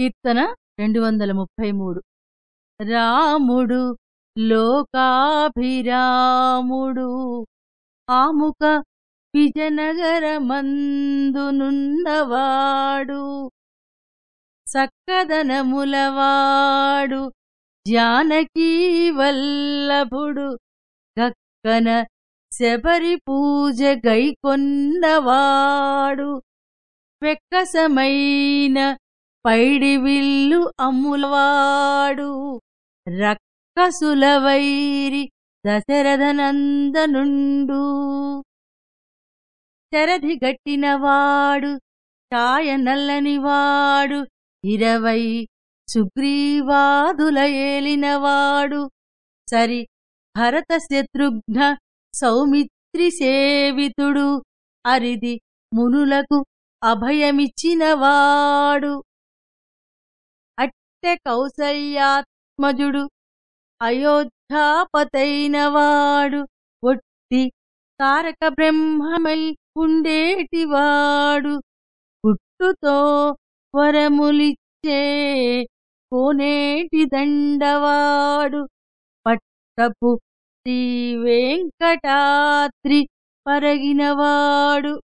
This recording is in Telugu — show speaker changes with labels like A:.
A: కీర్తన రెండు వందల ముప్పై మూడు. రాముడు లోకాభిరాముడు ఆముక విజనగరమందునున్నవాడు సక్కదనములవాడు జానకీ వల్లభుడు గక్కన శబరి పూజ గైకొన్నవాడు వెక్కసమైన పైడివిల్లు అమ్ములవాడు. రక్కసులవైరి దశరథనందనుండు. శరధి గట్టినవాడు ఛాయ నల్లనివాడు ఇరవై సుగ్రీవాదుల ఏలినవాడు. సరి భరత శత్రుఘ్న సౌమిత్రి సేవితుడు అరిది మునులకు అభయమిచ్చినవాడు. అట్టె కౌసల్యాత్మజుడు అయోధ్యాపతైనవాడు ఒట్టి తారక బ్రహ్మమై ఉండేటివాడు. పుట్టుతో వరములిచ్చే కోనేటి దండవాడు. పట్టపు శ్రీ వెంకటాద్రి పరగినవాడు.